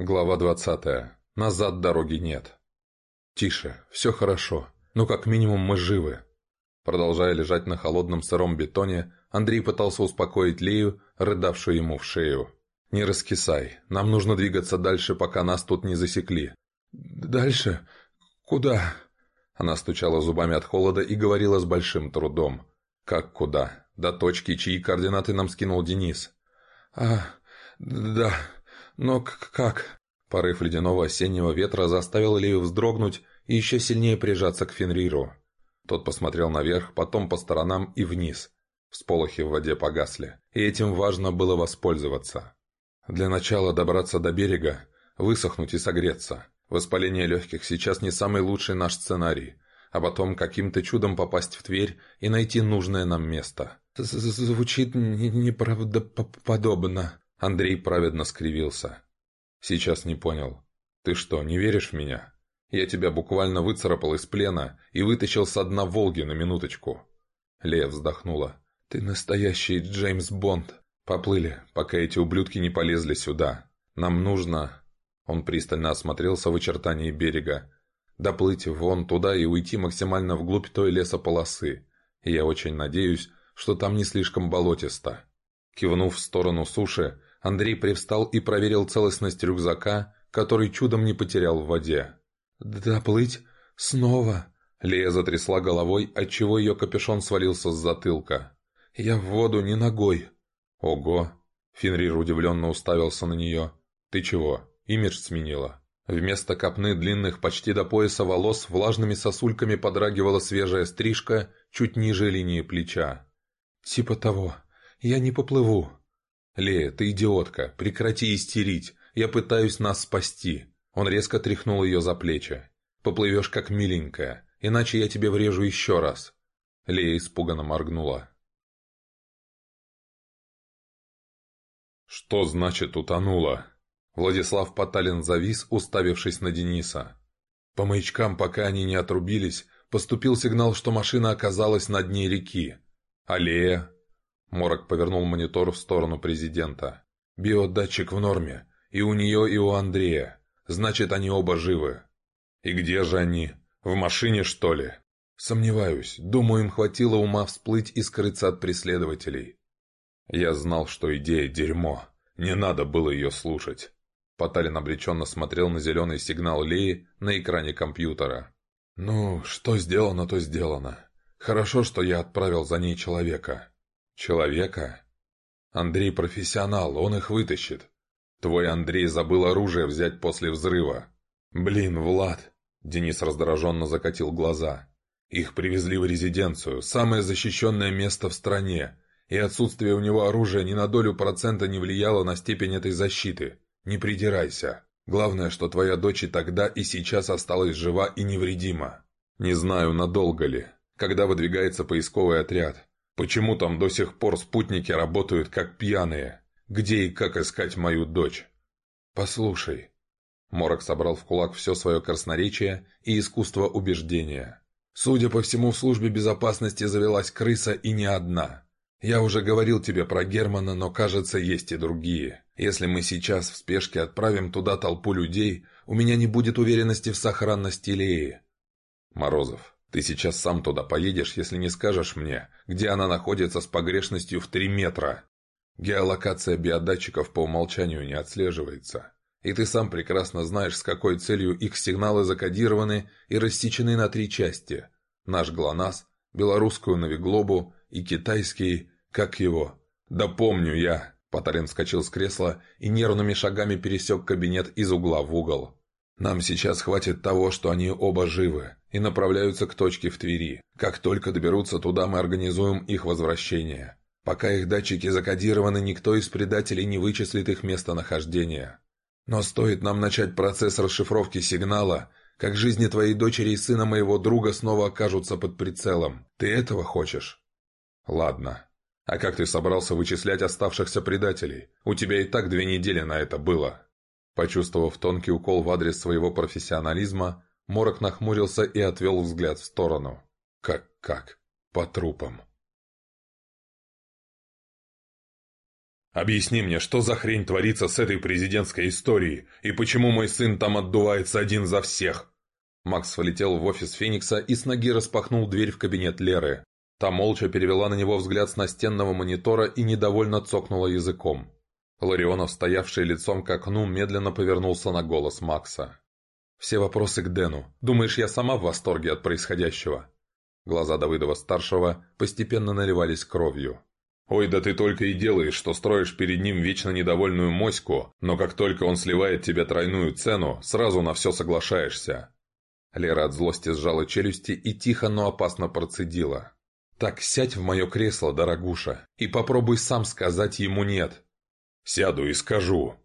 Глава 20. Назад дороги нет. Тише, все хорошо. Ну, как минимум, мы живы. Продолжая лежать на холодном сыром бетоне, Андрей пытался успокоить Лею, рыдавшую ему в шею. «Не раскисай. Нам нужно двигаться дальше, пока нас тут не засекли». «Дальше? Куда?» Она стучала зубами от холода и говорила с большим трудом. «Как куда? До точки, чьи координаты нам скинул Денис». «А, да, но как?» Порыв ледяного осеннего ветра заставил Лею вздрогнуть и еще сильнее прижаться к Фенриру. Тот посмотрел наверх, потом по сторонам и вниз. Всполохи в воде погасли, и этим важно было воспользоваться. Для начала добраться до берега, высохнуть и согреться. Воспаление легких сейчас не самый лучший наш сценарий, а потом каким-то чудом попасть в Тверь и найти нужное нам место. «Звучит неправдоподобно», — Андрей праведно скривился. «Сейчас не понял. Ты что, не веришь в меня? Я тебя буквально выцарапал из плена и вытащил с дна Волги на минуточку». Лея вздохнула. «Ты настоящий Джеймс Бонд». «Поплыли, пока эти ублюдки не полезли сюда. Нам нужно...» Он пристально осмотрелся в очертании берега. «Доплыть вон туда и уйти максимально вглубь той лесополосы. Я очень надеюсь, что там не слишком болотисто». Кивнув в сторону суши, Андрей привстал и проверил целостность рюкзака, который чудом не потерял в воде. «Доплыть? Снова?» Лея затрясла головой, отчего ее капюшон свалился с затылка. «Я в воду не ногой». «Ого!» Фенрир удивленно уставился на нее. «Ты чего, имидж сменила?» Вместо копны длинных почти до пояса волос влажными сосульками подрагивала свежая стрижка чуть ниже линии плеча. «Типа того. Я не поплыву». «Лея, ты идиотка. Прекрати истерить. Я пытаюсь нас спасти». Он резко тряхнул ее за плечи. «Поплывешь как миленькая, иначе я тебе врежу еще раз». Лея испуганно моргнула. «Что значит утонула?» Владислав Поталин завис, уставившись на Дениса. По маячкам, пока они не отрубились, поступил сигнал, что машина оказалась на дне реки. «Аллея?» Морок повернул монитор в сторону президента. «Биодатчик в норме. И у нее, и у Андрея. Значит, они оба живы». «И где же они? В машине, что ли?» «Сомневаюсь. Думаю, им хватило ума всплыть и скрыться от преследователей». Я знал, что идея дерьмо. Не надо было ее слушать. Поталин обреченно смотрел на зеленый сигнал Леи на экране компьютера. «Ну, что сделано, то сделано. Хорошо, что я отправил за ней человека». «Человека?» «Андрей профессионал, он их вытащит. Твой Андрей забыл оружие взять после взрыва». «Блин, Влад!» Денис раздраженно закатил глаза. «Их привезли в резиденцию, самое защищенное место в стране и отсутствие у него оружия ни на долю процента не влияло на степень этой защиты. Не придирайся. Главное, что твоя дочь и тогда, и сейчас осталась жива и невредима. Не знаю, надолго ли. Когда выдвигается поисковый отряд. Почему там до сих пор спутники работают как пьяные? Где и как искать мою дочь? Послушай. Морок собрал в кулак все свое красноречие и искусство убеждения. Судя по всему, в службе безопасности завелась крыса и не одна. «Я уже говорил тебе про Германа, но, кажется, есть и другие. Если мы сейчас в спешке отправим туда толпу людей, у меня не будет уверенности в сохранности Леи». «Морозов, ты сейчас сам туда поедешь, если не скажешь мне, где она находится с погрешностью в три метра. Геолокация биодатчиков по умолчанию не отслеживается. И ты сам прекрасно знаешь, с какой целью их сигналы закодированы и рассечены на три части. Наш ГЛОНАСС, белорусскую Навиглобу и китайский... как его? Да помню я!» Потарин вскочил с кресла и нервными шагами пересек кабинет из угла в угол. «Нам сейчас хватит того, что они оба живы и направляются к точке в Твери. Как только доберутся туда, мы организуем их возвращение. Пока их датчики закодированы, никто из предателей не вычислит их местонахождение. Но стоит нам начать процесс расшифровки сигнала, как жизни твоей дочери и сына моего друга снова окажутся под прицелом. Ты этого хочешь?» «Ладно. А как ты собрался вычислять оставшихся предателей? У тебя и так две недели на это было». Почувствовав тонкий укол в адрес своего профессионализма, Морок нахмурился и отвел взгляд в сторону. «Как-как? По трупам». Объясни мне, что за хрень творится с этой президентской историей, и почему мой сын там отдувается один за всех?» Макс влетел в офис Феникса и с ноги распахнул дверь в кабинет Леры. Та молча перевела на него взгляд с настенного монитора и недовольно цокнула языком. Ларионов, стоявший лицом к окну, медленно повернулся на голос Макса. «Все вопросы к Дэну. Думаешь, я сама в восторге от происходящего?» Глаза Давыдова-старшего постепенно наливались кровью. «Ой, да ты только и делаешь, что строишь перед ним вечно недовольную моську, но как только он сливает тебе тройную цену, сразу на все соглашаешься». Лера от злости сжала челюсти и тихо, но опасно процедила. «Так сядь в мое кресло, дорогуша, и попробуй сам сказать ему «нет». «Сяду и скажу».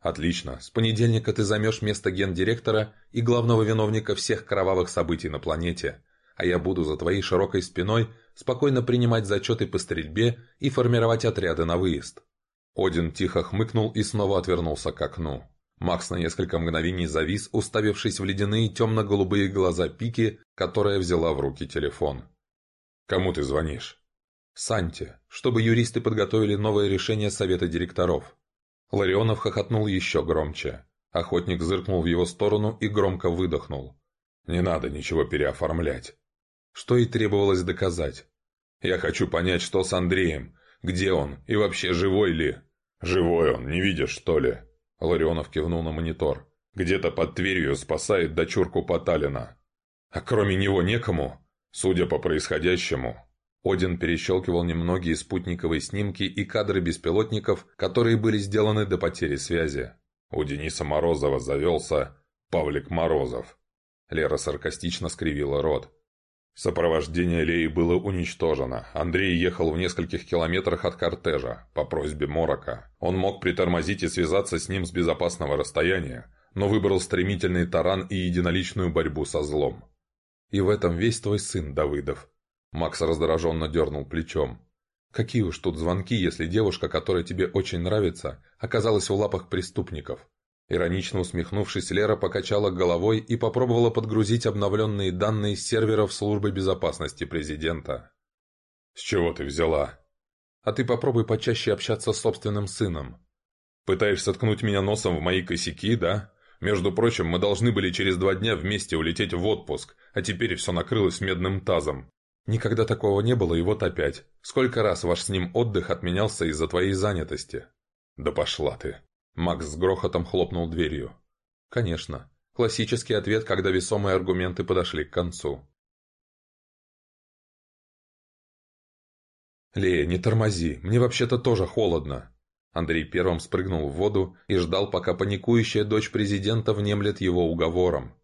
«Отлично. С понедельника ты займешь место гендиректора и главного виновника всех кровавых событий на планете, а я буду за твоей широкой спиной спокойно принимать зачеты по стрельбе и формировать отряды на выезд». Один тихо хмыкнул и снова отвернулся к окну. Макс на несколько мгновений завис, уставившись в ледяные темно-голубые глаза Пики, которая взяла в руки телефон. «Кому ты звонишь?» Санте, чтобы юристы подготовили новое решение совета директоров. Ларионов хохотнул еще громче. Охотник зыркнул в его сторону и громко выдохнул. «Не надо ничего переоформлять». Что и требовалось доказать. «Я хочу понять, что с Андреем, где он и вообще живой ли?» «Живой он, не видишь, что ли?» Ларионов кивнул на монитор. «Где-то под Тверью спасает дочурку Поталина. А кроме него некому, судя по происходящему, один перещелкивал немногие спутниковые снимки и кадры беспилотников, которые были сделаны до потери связи. У Дениса Морозова завелся Павлик Морозов. Лера саркастично скривила рот. Сопровождение Леи было уничтожено. Андрей ехал в нескольких километрах от кортежа, по просьбе Морока. Он мог притормозить и связаться с ним с безопасного расстояния, но выбрал стремительный таран и единоличную борьбу со злом. И в этом весь твой сын, Давыдов. Макс раздраженно дернул плечом. «Какие уж тут звонки, если девушка, которая тебе очень нравится, оказалась в лапах преступников?» Иронично усмехнувшись, Лера покачала головой и попробовала подгрузить обновленные данные с серверов службы безопасности президента. «С чего ты взяла?» «А ты попробуй почаще общаться с собственным сыном». «Пытаешься ткнуть меня носом в мои косяки, да? Между прочим, мы должны были через два дня вместе улететь в отпуск, а теперь все накрылось медным тазом. Никогда такого не было, и вот опять. Сколько раз ваш с ним отдых отменялся из-за твоей занятости? Да пошла ты. Макс с грохотом хлопнул дверью. Конечно. Классический ответ, когда весомые аргументы подошли к концу. «Лея, не тормози, мне вообще-то тоже холодно». Андрей первым спрыгнул в воду и ждал, пока паникующая дочь президента внемлет его уговором.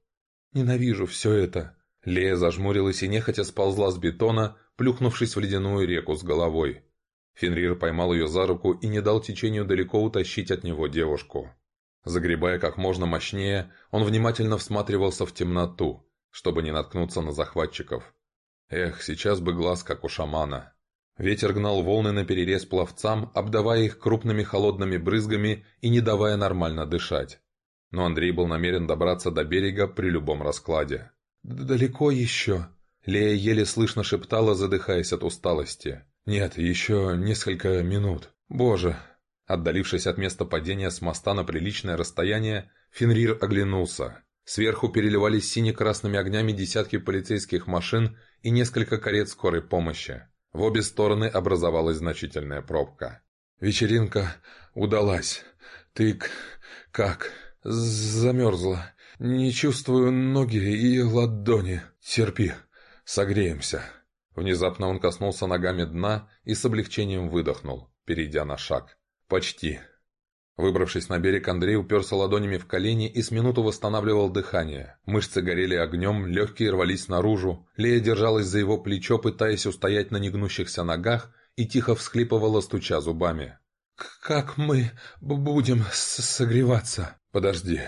«Ненавижу все это. Лея зажмурилась и нехотя сползла с бетона, плюхнувшись в ледяную реку с головой. Фенрир поймал ее за руку и не дал течению далеко утащить от него девушку. Загребая как можно мощнее, он внимательно всматривался в темноту, чтобы не наткнуться на захватчиков. Эх, сейчас бы глаз, как у шамана. Ветер гнал волны на перерез пловцам, обдавая их крупными холодными брызгами и не давая нормально дышать. Но Андрей был намерен добраться до берега при любом раскладе. «Далеко еще?» Лея еле слышно шептала, задыхаясь от усталости. «Нет, еще несколько минут. Боже!» Отдалившись от места падения с моста на приличное расстояние, Фенрир оглянулся. Сверху переливались сине-красными огнями десятки полицейских машин и несколько карет скорой помощи. В обе стороны образовалась значительная пробка. «Вечеринка удалась. Ты как? Замерзла. «Не чувствую ноги и ладони. Терпи. Согреемся». Внезапно он коснулся ногами дна и с облегчением выдохнул, перейдя на шаг. «Почти». Выбравшись на берег, Андрей уперся ладонями в колени и с минуту восстанавливал дыхание. Мышцы горели огнем, легкие рвались наружу. Лея держалась за его плечо, пытаясь устоять на негнущихся ногах, и тихо всхлипывала, стуча зубами. «Как мы будем согреваться?» «Подожди,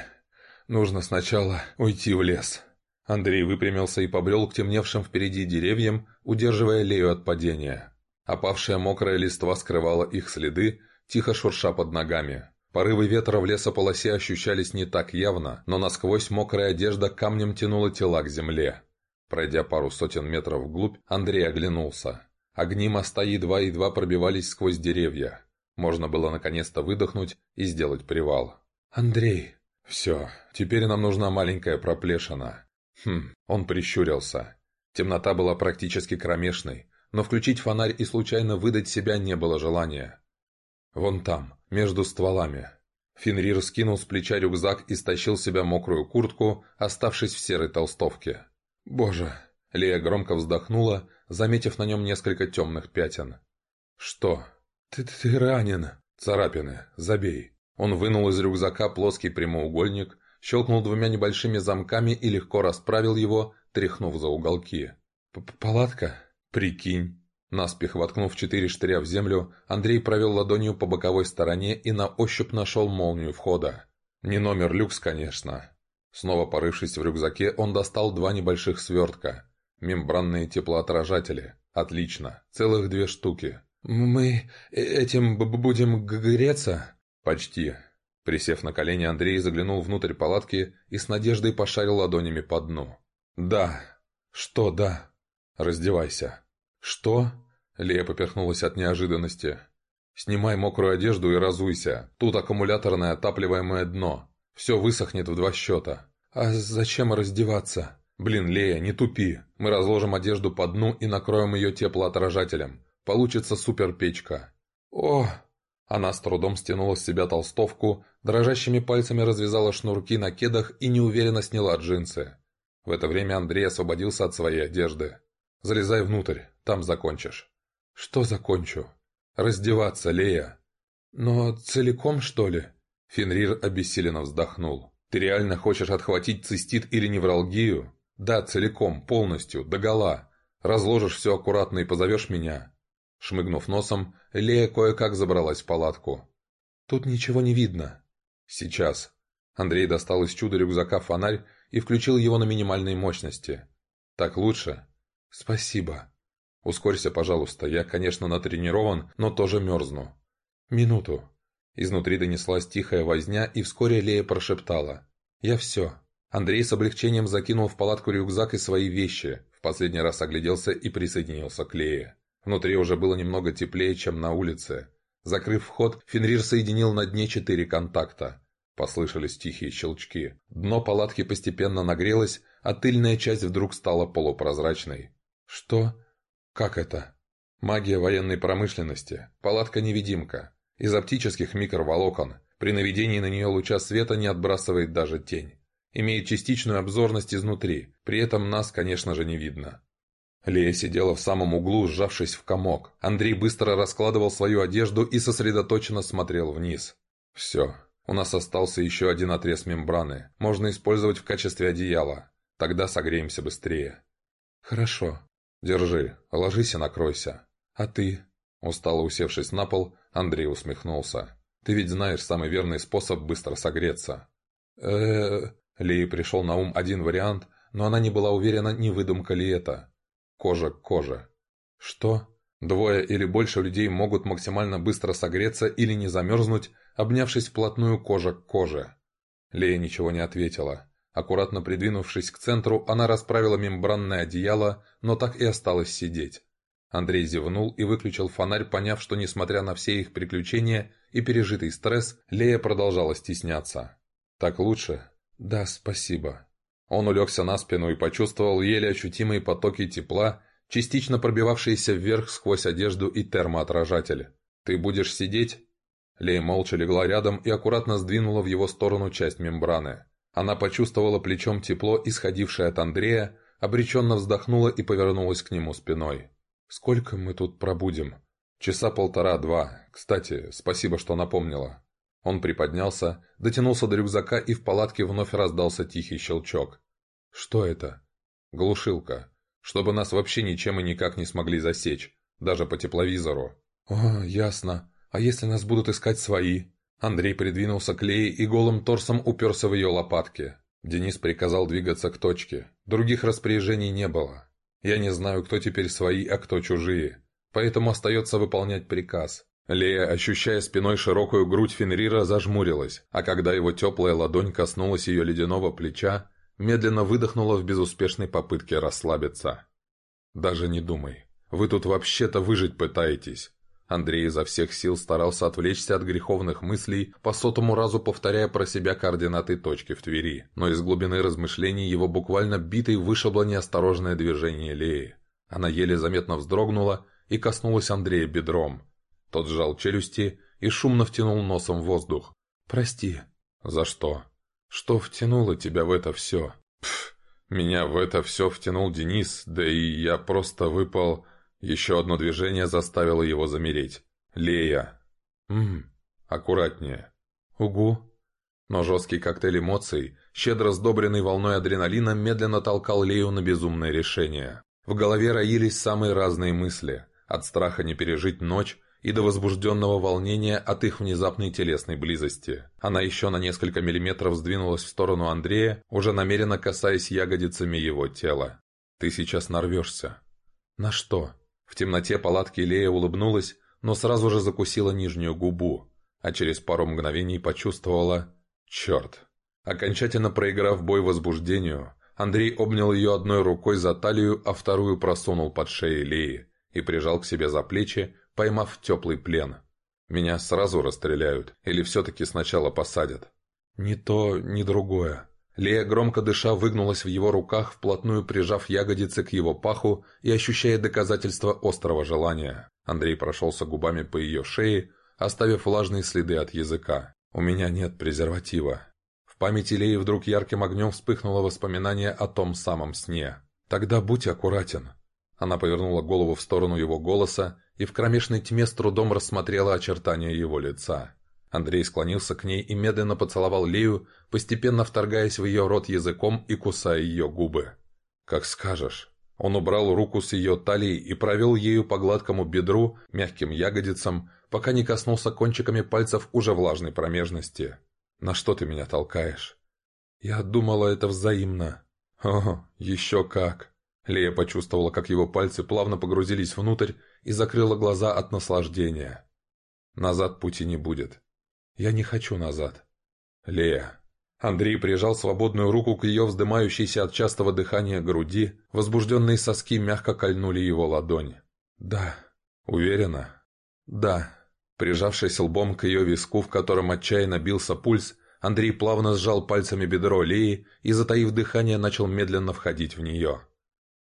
Нужно сначала уйти в лес». Андрей выпрямился и побрел к темневшим впереди деревьям, удерживая Лею от падения. Опавшая мокрая листва скрывала их следы, тихо шурша под ногами. Порывы ветра в лесополосе ощущались не так явно, но насквозь мокрая одежда камнем тянула тела к земле. Пройдя пару сотен метров вглубь, Андрей оглянулся. Огни моста едва-едва пробивались сквозь деревья. Можно было наконец-то выдохнуть и сделать привал. «Андрей!» «Все, теперь нам нужна маленькая проплешина». Хм, он прищурился. Темнота была практически кромешной, но включить фонарь и случайно выдать себя не было желания. «Вон там, между стволами». Фенрир скинул с плеча рюкзак и стащил себя мокрую куртку, оставшись в серой толстовке. «Боже!» Лея громко вздохнула, заметив на нем несколько темных пятен. «Что?» «Ты, ты ранен!» «Царапины. Забей». Он вынул из рюкзака плоский прямоугольник, щелкнул двумя небольшими замками и легко расправил его, тряхнув за уголки. П «Палатка?» «Прикинь». Наспех воткнув четыре штыря в землю, Андрей провел ладонью по боковой стороне и на ощупь нашел молнию входа. Не номер люкс, конечно. Снова порывшись в рюкзаке, он достал два небольших свертка. Мембранные теплоотражатели. Отлично. Целых две штуки. «Мы этим будем греться?» «Почти». Присев на колени, Андрей заглянул внутрь палатки и с надеждой пошарил ладонями по дну. «Да». «Что «да»?» «Раздевайся». «Что?» Лея поперхнулась от неожиданности. «Снимай мокрую одежду и разуйся. Тут аккумуляторное отапливаемое дно. Все высохнет в два счета». «А зачем раздеваться?» «Блин, Лея, не тупи. Мы разложим одежду по дну и накроем ее теплоотражателем. Получится суперпечка». «О!» Она с трудом стянула с себя толстовку, дрожащими пальцами развязала шнурки на кедах и неуверенно сняла джинсы. В это время Андрей освободился от своей одежды. «Залезай внутрь, там закончишь». «Что закончу?» «Раздеваться, Лея». «Но целиком, что ли?» Фенрир обессиленно вздохнул. «Ты реально хочешь отхватить цистит или невралгию?» «Да, целиком, полностью, догола. Разложишь все аккуратно и позовешь меня». Шмыгнув носом, Лея кое-как забралась в палатку. «Тут ничего не видно». «Сейчас». Андрей достал из чуда-рюкзака фонарь и включил его на минимальной мощности. «Так лучше?» «Спасибо». «Ускорься, пожалуйста. Я, конечно, натренирован, но тоже мерзну». «Минуту». Изнутри донеслась тихая возня, и вскоре Лея прошептала. «Я все». Андрей с облегчением закинул в палатку рюкзак и свои вещи, в последний раз огляделся и присоединился к Лее. Внутри уже было немного теплее, чем на улице. Закрыв вход, Фенрир соединил на дне четыре контакта. Послышались тихие щелчки. Дно палатки постепенно нагрелось, а тыльная часть вдруг стала полупрозрачной. «Что? Как это?» «Магия военной промышленности. Палатка-невидимка. Из оптических микроволокон. При наведении на нее луча света не отбрасывает даже тень имеет частичную обзорность изнутри, при этом нас, конечно же, не видно. Лея сидела в самом углу, сжавшись в комок. Андрей быстро раскладывал свою одежду и сосредоточенно смотрел вниз. «Все. У нас остался еще один отрез мембраны. Можно использовать в качестве одеяла. Тогда согреемся быстрее». «Хорошо. Держи. Ложись и накройся». «А ты?» Устало усевшись на пол, Андрей усмехнулся. «Ты ведь знаешь самый верный способ быстро согреться». «Э-э...» Лее пришел на ум один вариант, но она не была уверена, не выдумка ли это. Кожа к коже. Что? Двое или больше людей могут максимально быстро согреться или не замерзнуть, обнявшись вплотную кожа к коже. Лея ничего не ответила. Аккуратно придвинувшись к центру, она расправила мембранное одеяло, но так и осталась сидеть. Андрей зевнул и выключил фонарь, поняв, что, несмотря на все их приключения и пережитый стресс, Лея продолжала стесняться. «Так лучше?» «Да, спасибо». Он улегся на спину и почувствовал еле ощутимые потоки тепла, частично пробивавшиеся вверх сквозь одежду и термоотражатель. «Ты будешь сидеть?» Лей молча легла рядом и аккуратно сдвинула в его сторону часть мембраны. Она почувствовала плечом тепло, исходившее от Андрея, обреченно вздохнула и повернулась к нему спиной. «Сколько мы тут пробудем?» «Часа полтора-два. Кстати, спасибо, что напомнила». Он приподнялся, дотянулся до рюкзака и в палатке вновь раздался тихий щелчок. «Что это?» «Глушилка. Чтобы нас вообще ничем и никак не смогли засечь. Даже по тепловизору». «О, ясно. А если нас будут искать свои?» Андрей придвинулся к Лее и голым торсом уперся в ее лопатки. Денис приказал двигаться к точке. Других распоряжений не было. Я не знаю, кто теперь свои, а кто чужие. Поэтому остается выполнять приказ. Лея, ощущая спиной широкую грудь Фенрира, зажмурилась, а когда его теплая ладонь коснулась ее ледяного плеча, медленно выдохнула в безуспешной попытке расслабиться. «Даже не думай. Вы тут вообще-то выжить пытаетесь. Андрей изо всех сил старался отвлечься от греховных мыслей, по сотому разу повторяя про себя координаты точки в Твери. Но из глубины размышлений его буквально битой вышибло неосторожное движение Леи. Она еле заметно вздрогнула и коснулась Андрея бедром. Тот сжал челюсти и шумно втянул носом воздух. «Прости». «За что?» «Что втянуло тебя в это все?» «Пф, меня в это все втянул Денис, да и я просто выпал...» Еще одно движение заставило его замереть. «Лея!» «Ммм, аккуратнее». «Угу». Но жесткий коктейль эмоций, щедро сдобренный волной адреналина, медленно толкал Лею на безумное решение. В голове роились самые разные мысли, от страха не пережить ночь и до возбужденного волнения от их внезапной телесной близости. Она еще на несколько миллиметров сдвинулась в сторону Андрея, уже намеренно касаясь ягодицами его тела. «Ты сейчас нарвешься». «На что?» В темноте палатки Лея улыбнулась, но сразу же закусила нижнюю губу, а через пару мгновений почувствовала «Черт!». Окончательно проиграв бой возбуждению, Андрей обнял ее одной рукой за талию, а вторую просунул под шею Леи и прижал к себе за плечи, поймав теплый плен. «Меня сразу расстреляют или все-таки сначала посадят?» «Ни то, ни другое», Лея, громко дыша, выгнулась в его руках, вплотную прижав ягодицы к его паху и ощущая доказательство острого желания. Андрей прошелся губами по ее шее, оставив влажные следы от языка. «У меня нет презерватива». В памяти Леи вдруг ярким огнем вспыхнуло воспоминание о том самом сне. «Тогда будь аккуратен». Она повернула голову в сторону его голоса и в кромешной тьме с трудом рассмотрела очертания его лица. Андрей склонился к ней и медленно поцеловал Лею, постепенно вторгаясь в ее рот языком и кусая ее губы. «Как скажешь». Он убрал руку с ее талии и провел ею по гладкому бедру, мягким ягодицам, пока не коснулся кончиками пальцев уже влажной промежности. «На что ты меня толкаешь?» «Я думала, это взаимно». «О, еще как!» Лея почувствовала, как его пальцы плавно погрузились внутрь и закрыла глаза от наслаждения. «Назад пути не будет. Я не хочу назад. Лея. Андрей прижал свободную руку к ее вздымающейся от частого дыхания груди, возбужденные соски мягко кольнули его ладонь. «Да». «Уверена?» «Да». Прижавшись лбом к ее виску, в котором отчаянно бился пульс, Андрей плавно сжал пальцами бедро Леи и, затаив дыхание, начал медленно входить в нее.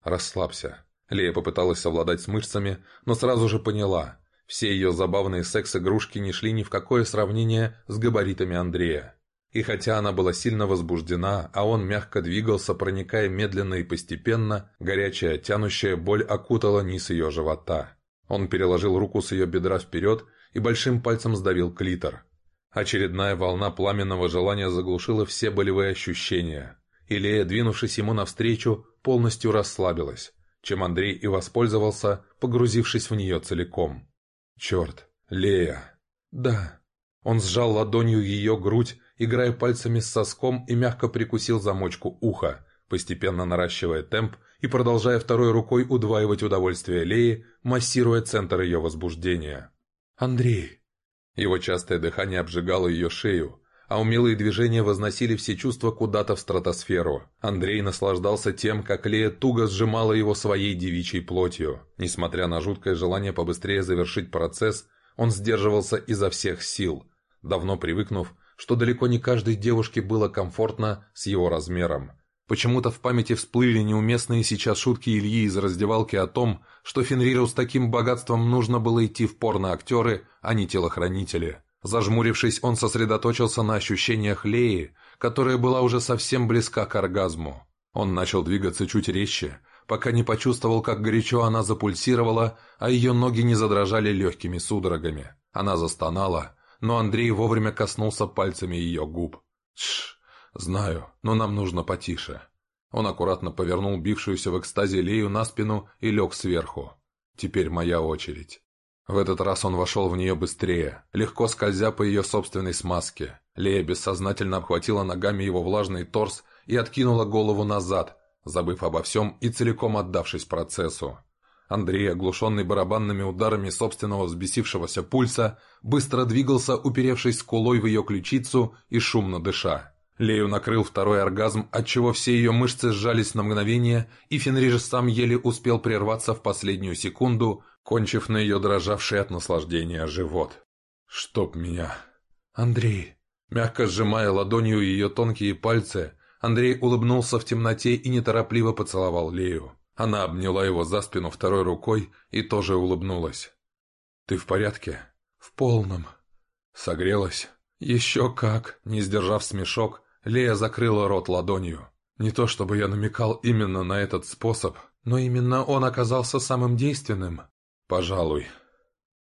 «Расслабься». Лея попыталась совладать с мышцами, но сразу же поняла. Все ее забавные секс-игрушки не шли ни в какое сравнение с габаритами Андрея. И хотя она была сильно возбуждена, а он мягко двигался, проникая медленно и постепенно, горячая, тянущая боль окутала низ ее живота. Он переложил руку с ее бедра вперед и большим пальцем сдавил клитор. Очередная волна пламенного желания заглушила все болевые ощущения. И Лея, двинувшись ему навстречу, полностью расслабилась, чем Андрей и воспользовался, погрузившись в нее целиком. «Черт, Лея!» «Да». Он сжал ладонью ее грудь, играя пальцами с соском и мягко прикусил замочку уха, постепенно наращивая темп и продолжая второй рукой удваивать удовольствие Леи, массируя центр ее возбуждения. «Андрей!» Его частое дыхание обжигало ее шею, а умелые движения возносили все чувства куда-то в стратосферу. Андрей наслаждался тем, как Лея туго сжимала его своей девичьей плотью. Несмотря на жуткое желание побыстрее завершить процесс, он сдерживался изо всех сил, давно привыкнув, что далеко не каждой девушке было комфортно с его размером. Почему-то в памяти всплыли неуместные сейчас шутки Ильи из раздевалки о том, что Фенриру с таким богатством нужно было идти в порно-актеры, а не телохранители. Зажмурившись, он сосредоточился на ощущениях Леи, которая была уже совсем близка к оргазму. Он начал двигаться чуть резче, пока не почувствовал, как горячо она запульсировала, а ее ноги не задрожали легкими судорогами. Она застонала, но Андрей вовремя коснулся пальцами ее губ. «Тш, знаю, но нам нужно потише». Он аккуратно повернул бившуюся в экстазе Лею на спину и лег сверху. «Теперь моя очередь». В этот раз он вошел в нее быстрее, легко скользя по ее собственной смазке. Лея бессознательно обхватила ногами его влажный торс и откинула голову назад, забыв обо всем и целиком отдавшись процессу. Андрей, оглушенный барабанными ударами собственного взбесившегося пульса, быстро двигался, уперевшись скулой в ее ключицу и шумно дыша. Лею накрыл второй оргазм, отчего все ее мышцы сжались на мгновение, и Фенриж сам еле успел прерваться в последнюю секунду, кончив на ее дрожавший от наслаждения живот. «Чтоб меня!» «Андрей!» Мягко сжимая ладонью ее тонкие пальцы, Андрей улыбнулся в темноте и неторопливо поцеловал Лею. Она обняла его за спину второй рукой и тоже улыбнулась. «Ты в порядке?» «В полном». «Согрелась?» «Еще как!» Не сдержав смешок, Лея закрыла рот ладонью. Не то чтобы я намекал именно на этот способ, но именно он оказался самым действенным. «Пожалуй».